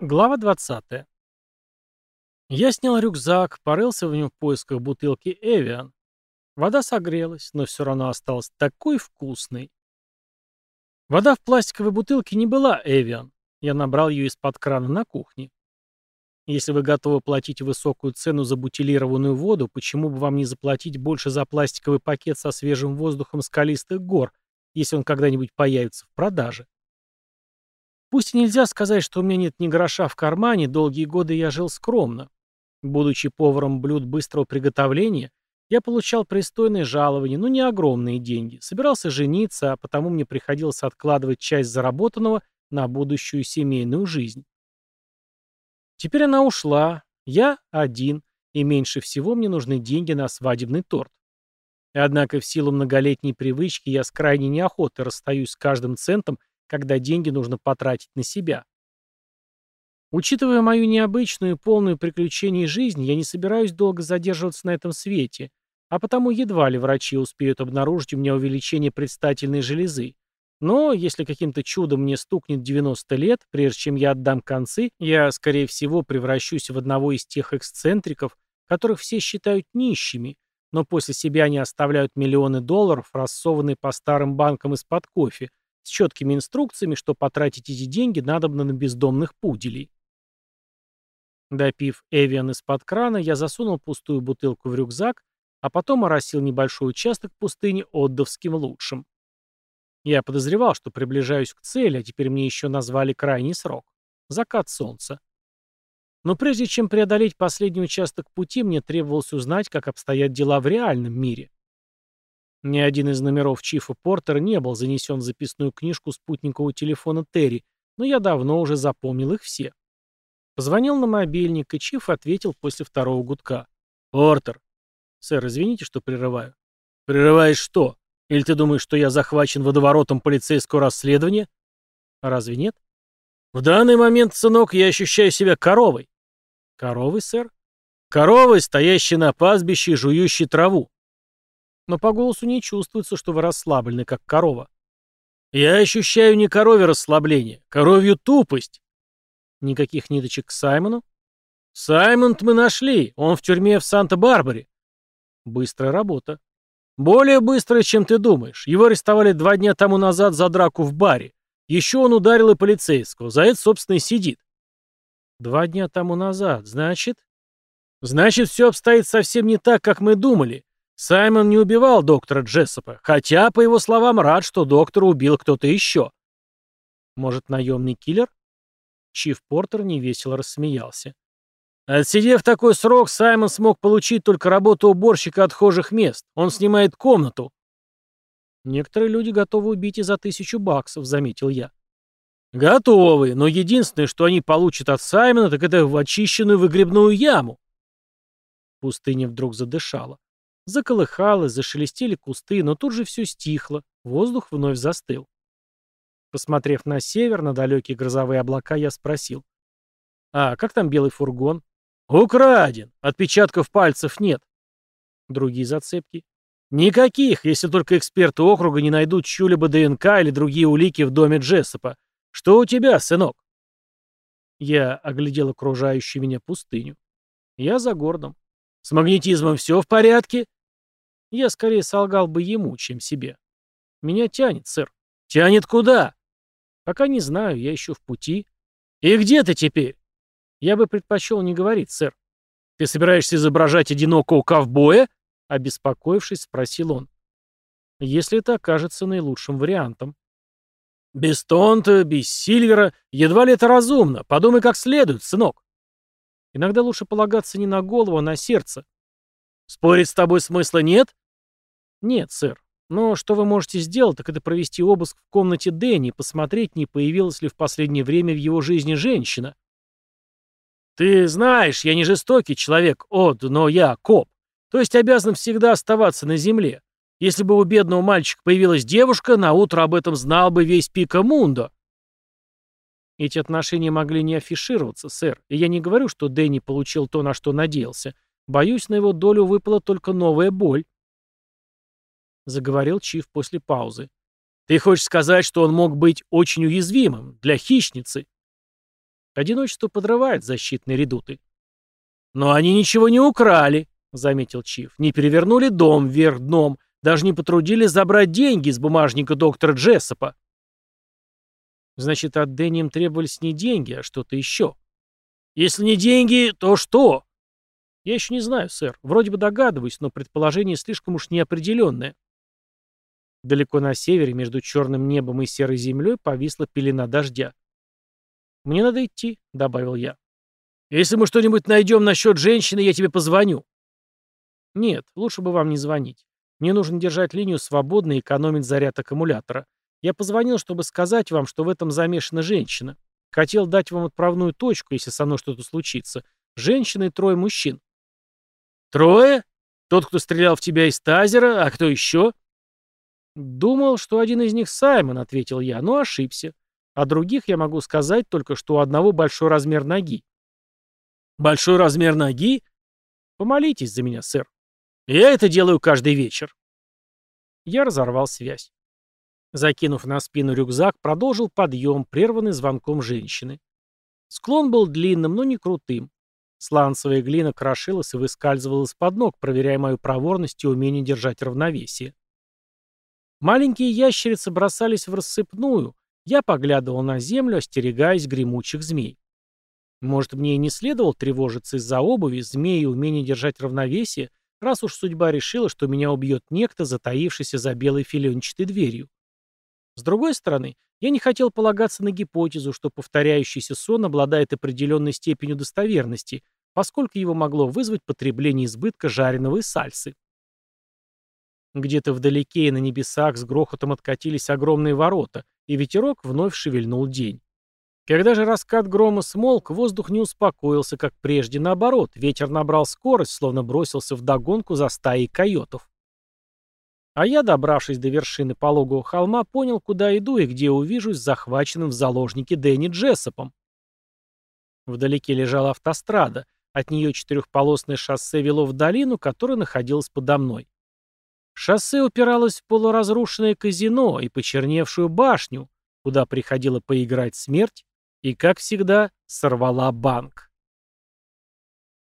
Глава 20. Я снял рюкзак, порылся в нем в поисках бутылки «Эвиан». Вода согрелась, но все равно осталась такой вкусной. Вода в пластиковой бутылке не была «Эвиан». Я набрал ее из-под крана на кухне. Если вы готовы платить высокую цену за бутилированную воду, почему бы вам не заплатить больше за пластиковый пакет со свежим воздухом скалистых гор, если он когда-нибудь появится в продаже? Пусть и нельзя сказать, что у меня нет ни гроша в кармане, долгие годы я жил скромно. Будучи поваром блюд быстрого приготовления, я получал пристойные жалования, но не огромные деньги. Собирался жениться, а потому мне приходилось откладывать часть заработанного на будущую семейную жизнь. Теперь она ушла, я один, и меньше всего мне нужны деньги на свадебный торт. Однако в силу многолетней привычки я с крайней неохотой расстаюсь с каждым центом когда деньги нужно потратить на себя. Учитывая мою необычную и полную приключений жизнь, я не собираюсь долго задерживаться на этом свете, а потому едва ли врачи успеют обнаружить у меня увеличение предстательной железы. Но если каким-то чудом мне стукнет 90 лет, прежде чем я отдам концы, я, скорее всего, превращусь в одного из тех эксцентриков, которых все считают нищими, но после себя они оставляют миллионы долларов, рассованные по старым банкам из-под кофе, с четкими инструкциями, что потратить эти деньги надобно на бездомных пуделей. Допив Эвиан из-под крана, я засунул пустую бутылку в рюкзак, а потом оросил небольшой участок пустыни отдовским лучшим. Я подозревал, что приближаюсь к цели, а теперь мне еще назвали крайний срок — закат солнца. Но прежде чем преодолеть последний участок пути, мне требовалось узнать, как обстоят дела в реальном мире. Ни один из номеров Чифа Портера не был занесен в записную книжку спутникового телефона Терри, но я давно уже запомнил их все. Позвонил на мобильник, и Чиф ответил после второго гудка. «Портер». «Сэр, извините, что прерываю». «Прерываешь что? Или ты думаешь, что я захвачен водоворотом полицейского расследования?» «А разве нет?» «В данный момент, сынок, я ощущаю себя коровой». «Коровой, сэр?» «Коровой, стоящей на пастбище и жующей траву. Но по голосу не чувствуется, что вы расслаблены, как корова. Я ощущаю не коровье расслабление, коровью тупость. Никаких ниточек к Саймону? саймон мы нашли, он в тюрьме в Санта-Барбаре. Быстрая работа. Более быстрая, чем ты думаешь. Его арестовали два дня тому назад за драку в баре. Еще он ударил и полицейского. За это, собственно, и сидит. Два дня тому назад. Значит? Значит, все обстоит совсем не так, как мы думали. Саймон не убивал доктора Джессопа, хотя, по его словам, рад, что доктора убил кто-то еще. Может, наемный киллер? Чиф Портер невесело рассмеялся. Отсидев такой срок, Саймон смог получить только работу уборщика отхожих мест. Он снимает комнату. Некоторые люди готовы убить и за тысячу баксов, заметил я. Готовы, но единственное, что они получат от Саймона, так это в очищенную выгребную яму. Пустыня вдруг задышала. Заколыхалось, зашелестели кусты, но тут же все стихло, воздух вновь застыл. Посмотрев на север, на далекие грозовые облака, я спросил. «А как там белый фургон?» «Украден! Отпечатков пальцев нет!» Другие зацепки? «Никаких, если только эксперты округа не найдут чью-либо ДНК или другие улики в доме Джессопа. Что у тебя, сынок?» Я оглядел окружающую меня пустыню. Я за городом. «С магнетизмом все в порядке?» Я скорее солгал бы ему, чем себе. Меня тянет, сэр. Тянет куда? Пока не знаю, я еще в пути. И где ты теперь? Я бы предпочел не говорить, сэр. Ты собираешься изображать одинокого ковбоя? Обеспокоившись, спросил он. Если это окажется наилучшим вариантом. Без Тонта, без Сильвера, едва ли это разумно. Подумай как следует, сынок. Иногда лучше полагаться не на голову, а на сердце. Спорить с тобой смысла нет? Нет, сэр. Но что вы можете сделать, так это провести обыск в комнате Дэнни и посмотреть, не появилась ли в последнее время в его жизни женщина. Ты знаешь, я не жестокий человек, Од, но я коп. То есть обязан всегда оставаться на земле. Если бы у бедного мальчика появилась девушка, на утро об этом знал бы весь Пика Мундо. Эти отношения могли не афишироваться, сэр, и я не говорю, что Дэнни получил то, на что надеялся. Боюсь, на его долю выпала только новая боль. Заговорил Чиф после паузы. Ты хочешь сказать, что он мог быть очень уязвимым, для хищницы? Одиночество подрывает защитные редуты. «Но они ничего не украли», — заметил Чиф. «Не перевернули дом вверх дном, даже не потрудились забрать деньги из бумажника доктора Джессопа». Значит, от Дэнни им требовались не деньги, а что-то еще. «Если не деньги, то что?» «Я еще не знаю, сэр. Вроде бы догадываюсь, но предположение слишком уж неопределенное». Далеко на севере, между черным небом и серой землей, повисла пелена дождя. «Мне надо идти», — добавил я. «Если мы что-нибудь найдем насчет женщины, я тебе позвоню». «Нет, лучше бы вам не звонить. Мне нужно держать линию свободно и экономить заряд аккумулятора. Я позвонил, чтобы сказать вам, что в этом замешана женщина. Хотел дать вам отправную точку, если со мной что-то случится. Женщина и трое мужчин. Трое? Тот, кто стрелял в тебя из тазера, а кто еще? Думал, что один из них Саймон, ответил я, но ошибся. О других я могу сказать только, что у одного большой размер ноги. Большой размер ноги? Помолитесь за меня, сэр. Я это делаю каждый вечер. Я разорвал связь. Закинув на спину рюкзак, продолжил подъем, прерванный звонком женщины. Склон был длинным, но не крутым. Сланцевая глина крошилась и выскальзывала из-под ног, проверяя мою проворность и умение держать равновесие. Маленькие ящерицы бросались в рассыпную. Я поглядывал на землю, остерегаясь гремучих змей. Может, мне и не следовало тревожиться из-за обуви, змеи и умения держать равновесие, раз уж судьба решила, что меня убьет некто, затаившийся за белой филенчатой дверью. С другой стороны, я не хотел полагаться на гипотезу, что повторяющийся сон обладает определенной степенью достоверности, поскольку его могло вызвать потребление избытка жареного и сальсы. Где-то вдалеке и на небесах с грохотом откатились огромные ворота, и ветерок вновь шевельнул день. Когда же раскат грома смолк, воздух не успокоился, как прежде, наоборот, ветер набрал скорость, словно бросился в догонку за стаей койотов. А я, добравшись до вершины пологого холма, понял, куда иду и где увижусь захваченным в заложники Дэнни Джессопом. Вдалеке лежала автострада, от нее четырехполосное шоссе вело в долину, которая находилась подо мной. Шоссе упиралось в полуразрушенное казино и почерневшую башню, куда приходила поиграть смерть, и, как всегда, сорвала банк.